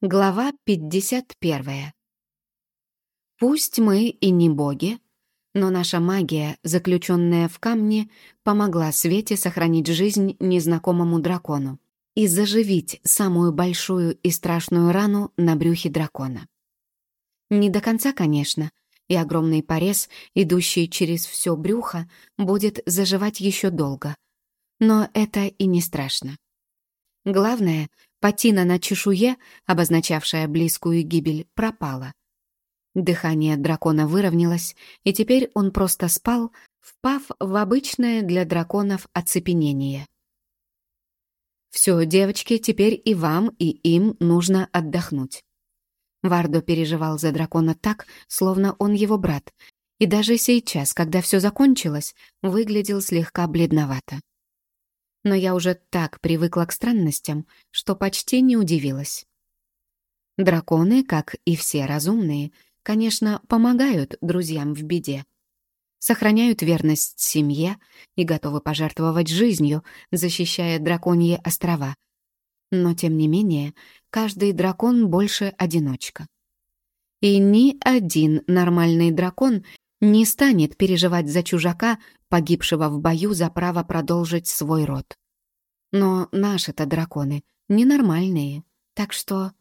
Глава 51. Пусть мы и не боги, но наша магия, заключенная в камне, помогла Свете сохранить жизнь незнакомому дракону и заживить самую большую и страшную рану на брюхе дракона. Не до конца, конечно, и огромный порез, идущий через все брюхо, будет заживать еще долго. Но это и не страшно. Главное, Патина на чешуе, обозначавшая близкую гибель, пропала. Дыхание дракона выровнялось, и теперь он просто спал, впав в обычное для драконов оцепенение. «Все, девочки, теперь и вам, и им нужно отдохнуть». Вардо переживал за дракона так, словно он его брат, и даже сейчас, когда все закончилось, выглядел слегка бледновато но я уже так привыкла к странностям, что почти не удивилась. Драконы, как и все разумные, конечно, помогают друзьям в беде. Сохраняют верность семье и готовы пожертвовать жизнью, защищая драконьи острова. Но, тем не менее, каждый дракон больше одиночка. И ни один нормальный дракон не станет переживать за чужака, погибшего в бою за право продолжить свой род. Но наши-то драконы ненормальные, так что...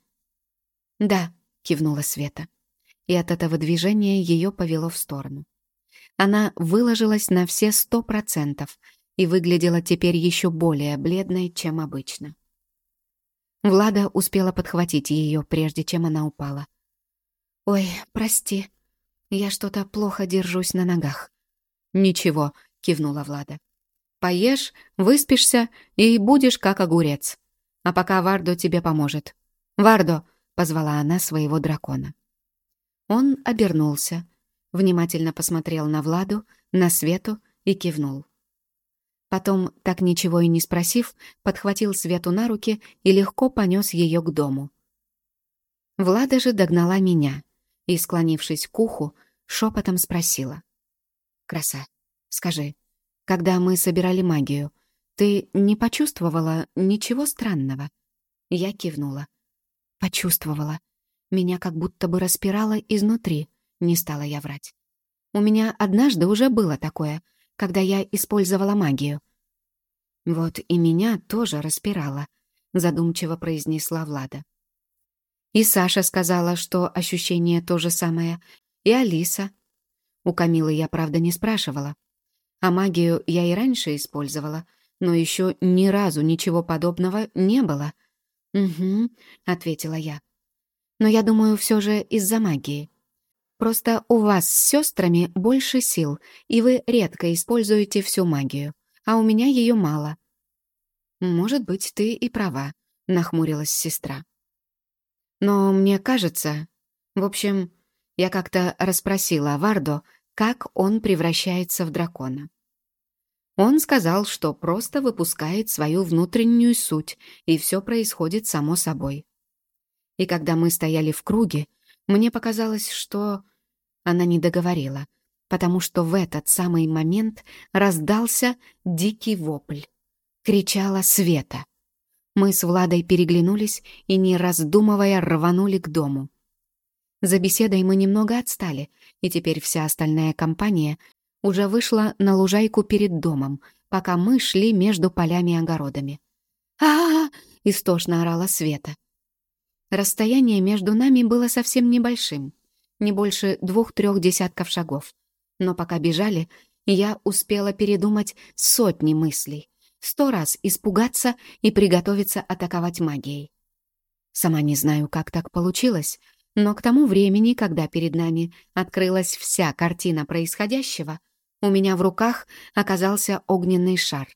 «Да», — кивнула Света. И от этого движения ее повело в сторону. Она выложилась на все сто процентов и выглядела теперь еще более бледной, чем обычно. Влада успела подхватить ее, прежде чем она упала. «Ой, прости, я что-то плохо держусь на ногах». «Ничего», — кивнула Влада. Поешь, выспишься и будешь как огурец. А пока Вардо тебе поможет. «Вардо!» — позвала она своего дракона. Он обернулся, внимательно посмотрел на Владу, на Свету и кивнул. Потом, так ничего и не спросив, подхватил Свету на руки и легко понес ее к дому. Влада же догнала меня и, склонившись к уху, шепотом спросила. «Краса, скажи, когда мы собирали магию, ты не почувствовала ничего странного?» Я кивнула. «Почувствовала. Меня как будто бы распирало изнутри», — не стала я врать. «У меня однажды уже было такое, когда я использовала магию». «Вот и меня тоже распирало», — задумчиво произнесла Влада. И Саша сказала, что ощущение то же самое, и Алиса. У Камилы я, правда, не спрашивала. А магию я и раньше использовала, но еще ни разу ничего подобного не было. «Угу», — ответила я. «Но я думаю, все же из-за магии. Просто у вас с сестрами больше сил, и вы редко используете всю магию, а у меня ее мало». «Может быть, ты и права», — нахмурилась сестра. «Но мне кажется... В общем, я как-то расспросила Вардо, как он превращается в дракона. Он сказал, что просто выпускает свою внутреннюю суть, и все происходит само собой. И когда мы стояли в круге, мне показалось, что... Она не договорила, потому что в этот самый момент раздался дикий вопль. Кричала Света. Мы с Владой переглянулись и, не раздумывая, рванули к дому. За беседой мы немного отстали, и теперь вся остальная компания уже вышла на лужайку перед домом, пока мы шли между полями и огородами. а, -а, -а истошно орала Света. Расстояние между нами было совсем небольшим, не больше двух-трех десятков шагов. Но пока бежали, я успела передумать сотни мыслей, сто раз испугаться и приготовиться атаковать магией. Сама не знаю, как так получилось, но к тому времени, когда перед нами открылась вся картина происходящего, у меня в руках оказался огненный шар,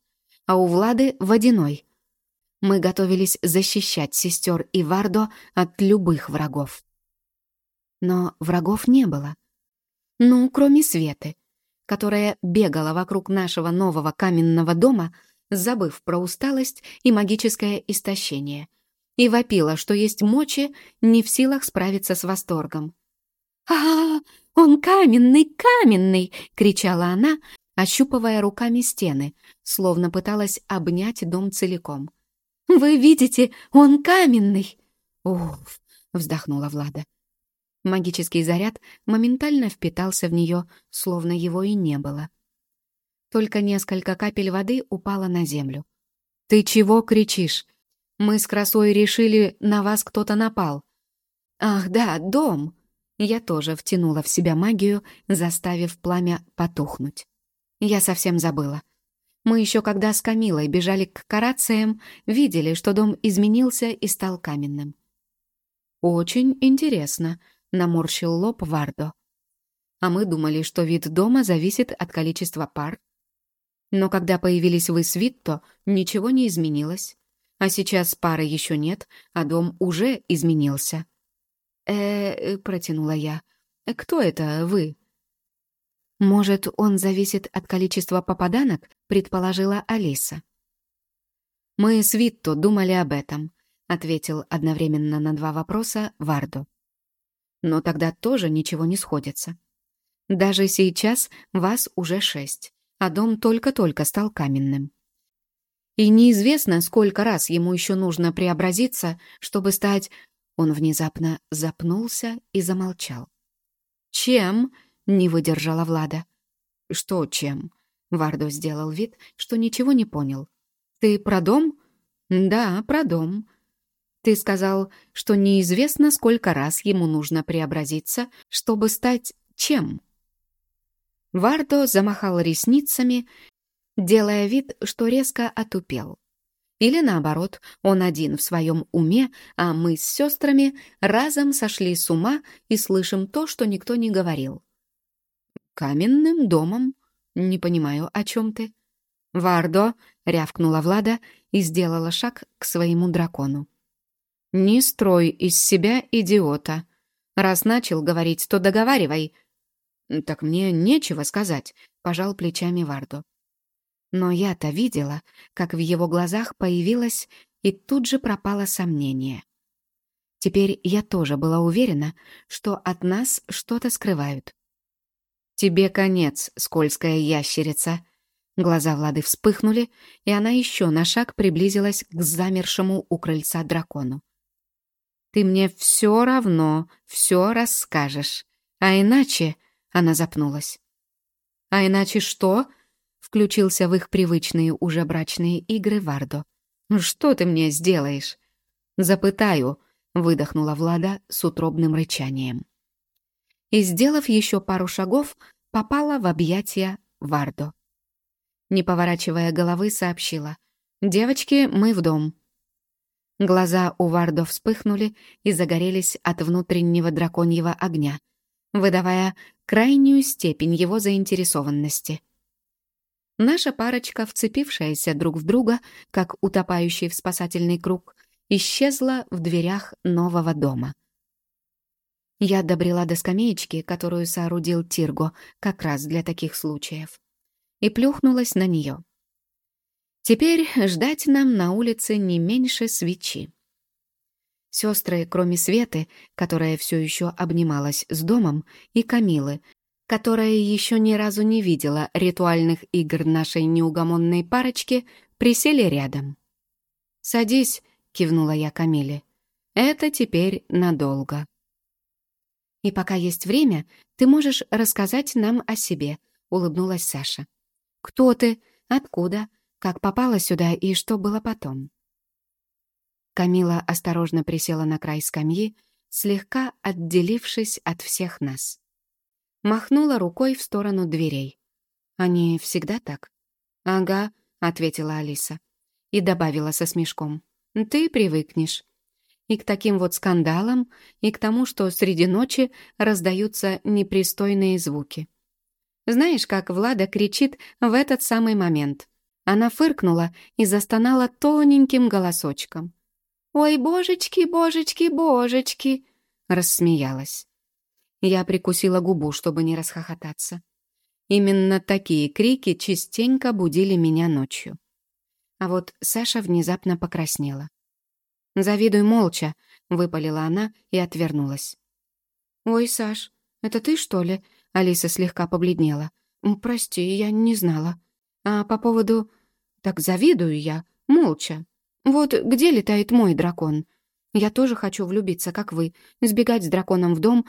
а у Влады — водяной. Мы готовились защищать сестер и Вардо от любых врагов. Но врагов не было. Ну, кроме Светы, которая бегала вокруг нашего нового каменного дома, забыв про усталость и магическое истощение — и вопила, что есть мочи, не в силах справиться с восторгом. «А, он каменный, каменный!» — кричала она, ощупывая руками стены, словно пыталась обнять дом целиком. «Вы видите, он каменный!» «Уф, — вздохнула Влада. Магический заряд моментально впитался в нее, словно его и не было. Только несколько капель воды упало на землю. «Ты чего кричишь? Мы с красой решили, на вас кто-то напал». «Ах, да, дом!» Я тоже втянула в себя магию, заставив пламя потухнуть. Я совсем забыла. Мы еще когда с Камилой бежали к карациям, видели, что дом изменился и стал каменным. «Очень интересно», — наморщил лоб Вардо. «А мы думали, что вид дома зависит от количества пар. Но когда появились вы с Витто, ничего не изменилось. А сейчас пары еще нет, а дом уже изменился». «Э-э», протянула я. «Кто это вы?» «Может, он зависит от количества попаданок?» — предположила Алиса. «Мы с Витто думали об этом», — ответил одновременно на два вопроса Вардо. «Но тогда тоже ничего не сходится. Даже сейчас вас уже шесть, а дом только-только стал каменным. И неизвестно, сколько раз ему еще нужно преобразиться, чтобы стать он внезапно запнулся и замолчал. «Чем?» — не выдержала Влада. «Что чем?» — Вардо сделал вид, что ничего не понял. «Ты про дом?» «Да, про дом. Ты сказал, что неизвестно, сколько раз ему нужно преобразиться, чтобы стать чем?» Вардо замахал ресницами, делая вид, что резко отупел. Или наоборот, он один в своем уме, а мы с сестрами разом сошли с ума и слышим то, что никто не говорил. «Каменным домом? Не понимаю, о чем ты?» «Вардо!» — рявкнула Влада и сделала шаг к своему дракону. «Не строй из себя идиота. Раз начал говорить, то договаривай». «Так мне нечего сказать», — пожал плечами Вардо. Но я-то видела, как в его глазах появилось и тут же пропало сомнение. Теперь я тоже была уверена, что от нас что-то скрывают. «Тебе конец, скользкая ящерица!» Глаза Влады вспыхнули, и она еще на шаг приблизилась к замершему у крыльца дракону. «Ты мне все равно все расскажешь, а иначе...» — она запнулась. «А иначе что?» включился в их привычные уже брачные игры Вардо. «Что ты мне сделаешь?» «Запытаю», — выдохнула Влада с утробным рычанием. И, сделав еще пару шагов, попала в объятия Вардо. Не поворачивая головы, сообщила. «Девочки, мы в дом». Глаза у Вардо вспыхнули и загорелись от внутреннего драконьего огня, выдавая крайнюю степень его заинтересованности. Наша парочка, вцепившаяся друг в друга, как утопающий в спасательный круг, исчезла в дверях нового дома. Я добрела до скамеечки, которую соорудил Тирго, как раз для таких случаев, и плюхнулась на нее. Теперь ждать нам на улице не меньше свечи. Сестры, кроме Светы, которая все еще обнималась с домом, и Камилы, которая еще ни разу не видела ритуальных игр нашей неугомонной парочки, присели рядом. «Садись», — кивнула я Камиле. «Это теперь надолго». «И пока есть время, ты можешь рассказать нам о себе», — улыбнулась Саша. «Кто ты? Откуда? Как попала сюда и что было потом?» Камила осторожно присела на край скамьи, слегка отделившись от всех нас махнула рукой в сторону дверей. «Они всегда так?» «Ага», — ответила Алиса. И добавила со смешком. «Ты привыкнешь». И к таким вот скандалам, и к тому, что среди ночи раздаются непристойные звуки. Знаешь, как Влада кричит в этот самый момент? Она фыркнула и застонала тоненьким голосочком. «Ой, божечки, божечки, божечки!» Рассмеялась. Я прикусила губу, чтобы не расхохотаться. Именно такие крики частенько будили меня ночью. А вот Саша внезапно покраснела. «Завидуй молча», — выпалила она и отвернулась. «Ой, Саш, это ты, что ли?» — Алиса слегка побледнела. «Прости, я не знала. А по поводу... Так завидую я, молча. Вот где летает мой дракон? Я тоже хочу влюбиться, как вы, сбегать с драконом в дом,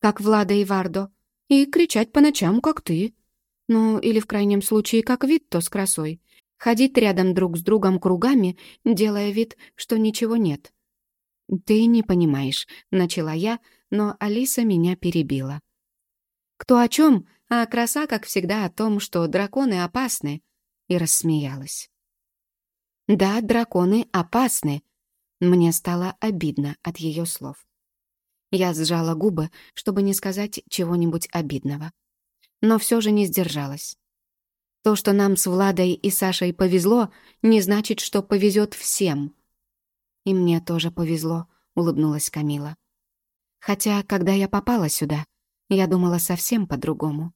как Влада и Вардо, и кричать по ночам, как ты. Ну, или в крайнем случае, как Витто с красой. Ходить рядом друг с другом кругами, делая вид, что ничего нет. «Ты не понимаешь», — начала я, но Алиса меня перебила. «Кто о чем, а краса, как всегда, о том, что драконы опасны», и рассмеялась. «Да, драконы опасны», мне стало обидно от ее слов. Я сжала губы, чтобы не сказать чего-нибудь обидного. Но все же не сдержалась. То, что нам с Владой и Сашей повезло, не значит, что повезет всем. И мне тоже повезло, улыбнулась Камила. Хотя, когда я попала сюда, я думала совсем по-другому.